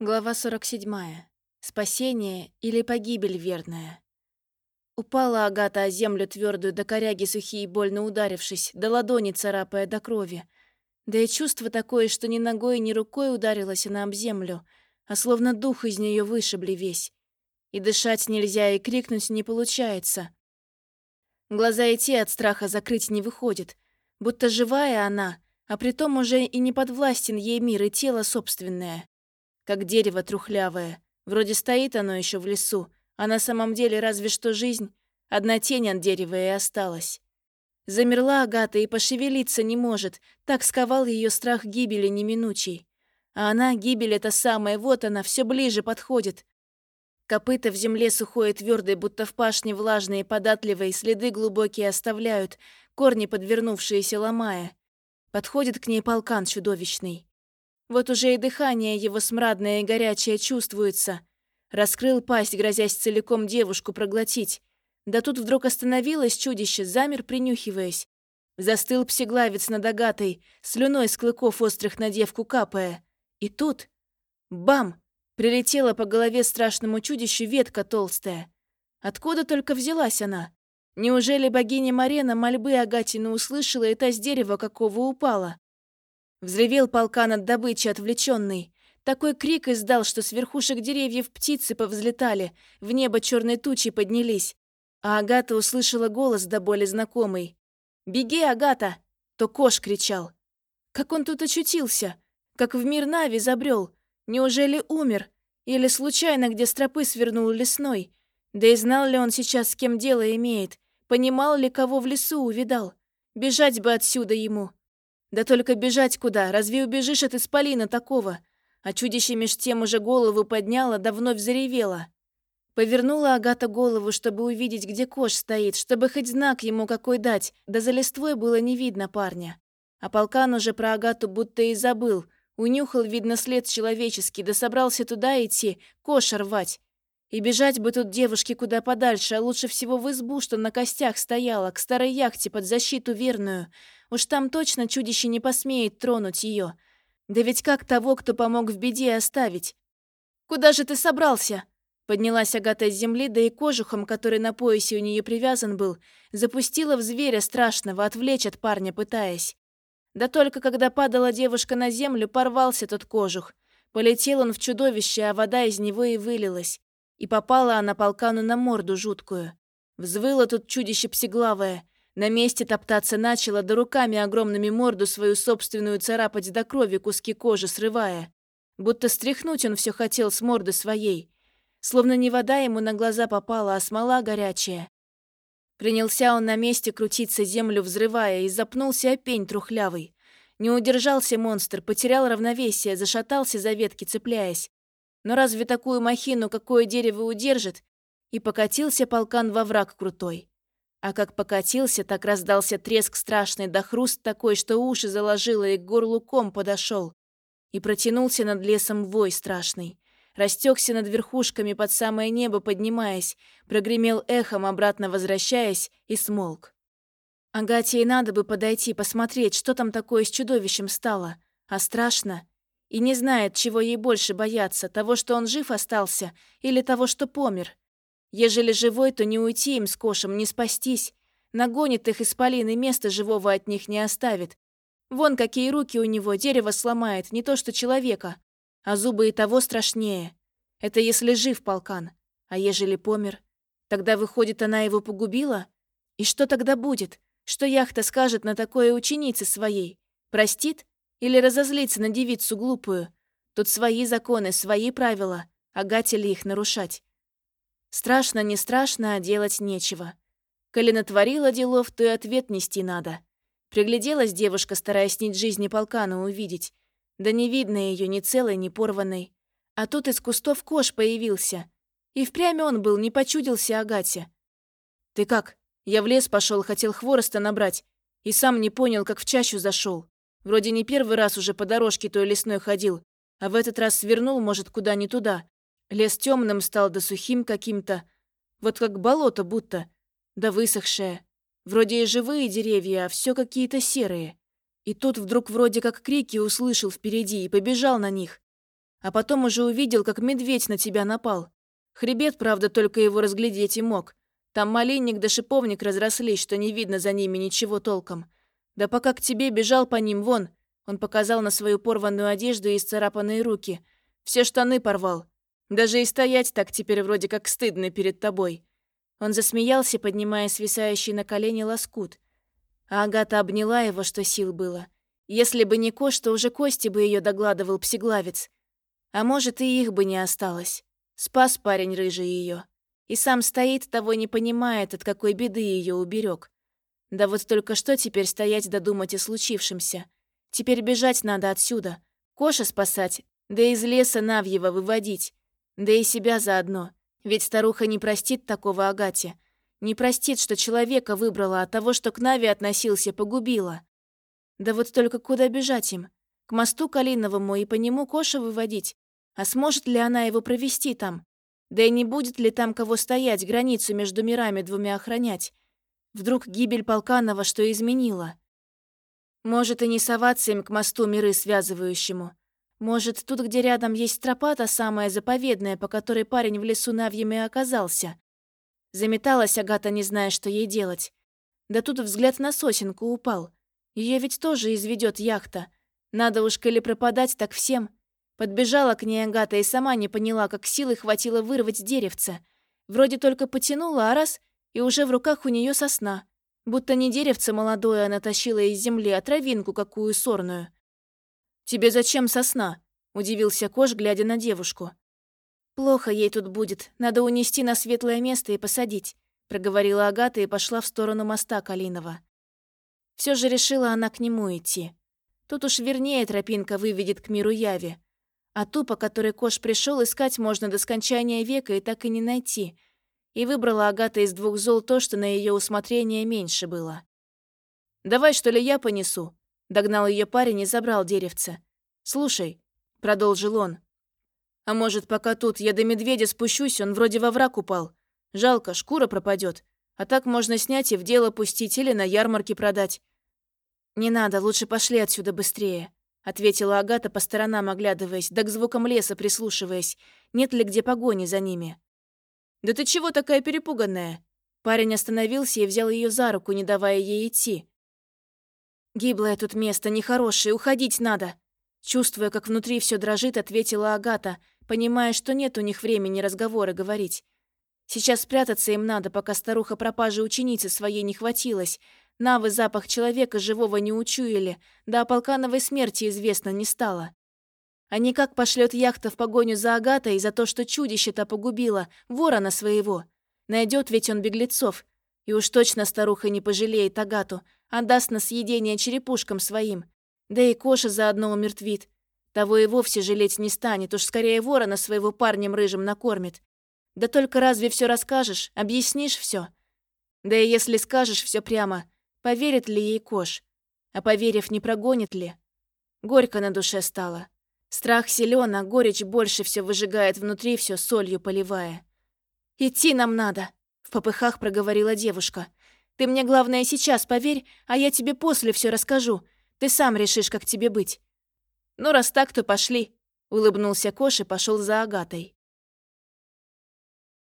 Глава 47. Спасение или погибель верная. Упала Агата о землю твердую, до коряги сухие, больно ударившись, до ладони царапая до крови. Да и чувство такое, что ни ногой, ни рукой ударилась она об землю, а словно дух из нее вышибли весь. И дышать нельзя, и крикнуть не получается. Глаза и те от страха закрыть не выходит, будто живая она, а притом уже и не подвластен ей мир и тело собственное как дерево трухлявое. Вроде стоит оно еще в лесу, а на самом деле разве что жизнь. Одна тень от дерева и осталась. Замерла Агата и пошевелиться не может, так сковал ее страх гибели неминучей. А она, гибель эта самая, вот она, все ближе подходит. Копыта в земле сухой и твердой, будто в пашне влажные, податливые, следы глубокие оставляют, корни подвернувшиеся ломая. Подходит к ней полкан чудовищный. Вот уже и дыхание его смрадное и горячее чувствуется. Раскрыл пасть, грозясь целиком девушку проглотить. Да тут вдруг остановилось чудище, замер, принюхиваясь. Застыл псиглавец над агатой, слюной с клыков острых на девку капая. И тут... Бам! Прилетела по голове страшному чудищу ветка толстая. Откуда только взялась она? Неужели богиня Марена мольбы Агатину услышала и та с дерева какого упала? Взревел полкан от добычи отвлеченный. Такой крик издал, что с верхушек деревьев птицы повзлетали, в небо черной тучи поднялись. А Агата услышала голос до боли знакомый. «Беги, Агата!» То Кош кричал. Как он тут очутился? Как в мир Нави забрел? Неужели умер? Или случайно где стропы свернул лесной? Да и знал ли он сейчас, с кем дело имеет? Понимал ли, кого в лесу увидал? Бежать бы отсюда ему. Да только бежать куда? Разве убежишь от исполина такого? А чудище меж тем уже голову подняло, да вновь заревело. Повернула Агата голову, чтобы увидеть, где Кош стоит, чтобы хоть знак ему какой дать, да за листвой было не видно парня. А полкан уже про Агату будто и забыл. Унюхал, видно, след человеческий, да собрался туда идти, Кош рвать. И бежать бы тут девушке куда подальше, а лучше всего в избу, что на костях стояла, к старой яхте под защиту верную. Уж там точно чудище не посмеет тронуть ее. Да ведь как того, кто помог в беде, оставить? «Куда же ты собрался?» Поднялась Агата с земли, да и кожухом, который на поясе у нее привязан был, запустила в зверя страшного, отвлечь от парня пытаясь. Да только когда падала девушка на землю, порвался тот кожух. Полетел он в чудовище, а вода из него и вылилась. И попала она полкану на морду жуткую. Взвыло тут чудище псиглавое. На месте топтаться начало, да руками огромными морду свою собственную царапать до крови куски кожи срывая. Будто стряхнуть он все хотел с морды своей. Словно не вода ему на глаза попала, а смола горячая. Принялся он на месте крутиться, землю взрывая, и запнулся о пень трухлявый. Не удержался монстр, потерял равновесие, зашатался за ветки, цепляясь. Но разве такую махину какое дерево удержит? И покатился полкан во враг крутой. А как покатился, так раздался треск страшный, да хруст такой, что уши заложило и к горлу ком подошел. И протянулся над лесом вой страшный. Растекся над верхушками под самое небо, поднимаясь, прогремел эхом, обратно возвращаясь, и смолк. Агате и надо бы подойти, посмотреть, что там такое с чудовищем стало. А страшно. И не знает, чего ей больше бояться, того, что он жив остался, или того, что помер. Ежели живой, то не уйти им с кошем, не спастись. Нагонит их исполин и места живого от них не оставит. Вон какие руки у него, дерево сломает, не то что человека. А зубы и того страшнее. Это если жив полкан. А ежели помер? Тогда, выходит, она его погубила? И что тогда будет? Что яхта скажет на такое ученице своей? Простит? Или разозлится на девицу глупую? Тут свои законы, свои правила. А ли их нарушать? Страшно, не страшно, а делать нечего. Коли натворила делов, то и ответ нести надо. Пригляделась девушка, стараясь снить жизни полкана увидеть. Да не видно ее ни целой, ни порванной. А тут из кустов кош появился. И впрямь он был, не почудился Агате. «Ты как? Я в лес пошел, хотел хвороста набрать. И сам не понял, как в чащу зашел. Вроде не первый раз уже по дорожке той лесной ходил, а в этот раз свернул, может, куда не туда. Лес темным стал да сухим каким-то, вот как болото будто, да высохшее. Вроде и живые деревья, а все какие-то серые. И тут вдруг вроде как крики услышал впереди и побежал на них. А потом уже увидел, как медведь на тебя напал. Хребет, правда, только его разглядеть и мог. Там малинник да шиповник разрослись, что не видно за ними ничего толком. Да пока к тебе бежал по ним, вон, он показал на свою порванную одежду и исцарапанные руки. Все штаны порвал. Даже и стоять так теперь вроде как стыдно перед тобой. Он засмеялся, поднимая свисающий на колени лоскут. А Агата обняла его, что сил было. Если бы не Кош, то уже кости бы ее догладывал псиглавец. А может, и их бы не осталось. Спас парень рыжий ее. И сам стоит, того не понимает, от какой беды ее уберег. Да вот только что теперь стоять додумать о случившемся. Теперь бежать надо отсюда. Коша спасать, да из леса Навьева выводить. Да и себя заодно. Ведь старуха не простит такого Агате. Не простит, что человека выбрала, от того, что к Нави относился, погубила. Да вот только куда бежать им? К мосту Калиновому и по нему Коша выводить? А сможет ли она его провести там? Да и не будет ли там кого стоять, границу между мирами двумя охранять? Вдруг гибель Полканова что изменила? Может, и не соваться им к мосту миры связывающему. Может, тут, где рядом есть тропа, та самая заповедная, по которой парень в лесу Навьями оказался. Заметалась Агата, не зная, что ей делать. Да тут взгляд на сосенку упал. Ее ведь тоже изведет яхта. Надо уж, коли пропадать, так всем. Подбежала к ней Агата и сама не поняла, как силы хватило вырвать деревце. Вроде только потянула, а раз, и уже в руках у нее сосна. Будто не деревце молодое она тащила из земли, а травинку какую сорную. «Тебе зачем сосна?» – удивился Кош, глядя на девушку. «Плохо ей тут будет. Надо унести на светлое место и посадить», – проговорила Агата и пошла в сторону моста Калинова. Все же решила она к нему идти. Тут уж вернее тропинка выведет к миру Яви. А ту, по которой Кош пришел, искать можно до скончания века и так и не найти – и выбрала Агата из двух зол то, что на ее усмотрение меньше было. «Давай, что ли, я понесу?» Догнал ее парень и забрал деревце. «Слушай», — продолжил он, «а может, пока тут я до медведя спущусь, он вроде во враг упал. Жалко, шкура пропадет. А так можно снять и в дело пустить или на ярмарке продать». «Не надо, лучше пошли отсюда быстрее», — ответила Агата по сторонам оглядываясь, да к звукам леса прислушиваясь, нет ли где погони за ними. «Да ты чего такая перепуганная?» Парень остановился и взял ее за руку, не давая ей идти. «Гиблое тут место, нехорошее, уходить надо!» Чувствуя, как внутри все дрожит, ответила Агата, понимая, что нет у них времени разговоры говорить. Сейчас спрятаться им надо, пока старуха пропажи ученицы своей не хватилась. Навы запах человека живого не учуяли, да о полкановой смерти известно не стало. А не как пошлет яхта в погоню за Агатой за то, что чудище-то погубило, ворона своего. Найдет ведь он беглецов. И уж точно старуха не пожалеет Агату, отдаст на съедение черепушкам своим. Да и Коша заодно умертвит. Того и вовсе жалеть не станет, уж скорее ворона своего парнем рыжим накормит. Да только разве все расскажешь, объяснишь все? Да и если скажешь все прямо, поверит ли ей Кош? А поверив, не прогонит ли? Горько на душе стало. Страх силен, а горечь больше все выжигает внутри, все солью поливая. «Идти нам надо», — в попыхах проговорила девушка. «Ты мне, главное, сейчас поверь, а я тебе после все расскажу. Ты сам решишь, как тебе быть». «Ну, раз так, то пошли», — улыбнулся Кош и пошел за Агатой.